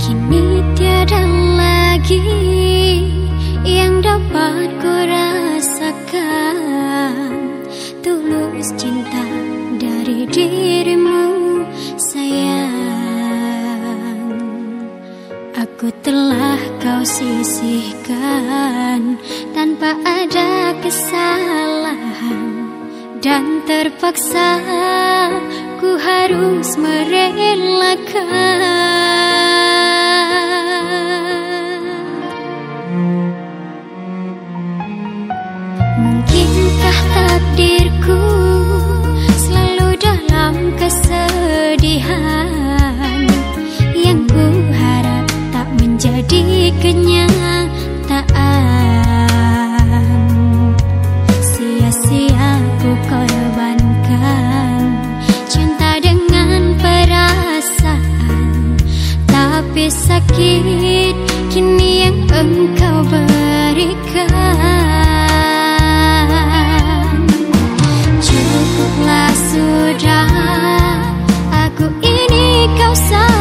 Kini tidak lagi yang dapat ku rasakan. Tulus cinta dirimu sayang. Aku telah kau sisihkan Tanpa ada kesalahan Dan terpaksa ku harus merelakan. Kesedihan jadi kenyataan. Sia-sia ku korbankan Cinta dengan perasaan Tapi sakit kini yang engkau berikan. Cukuplah sudah Aku ini kau sakit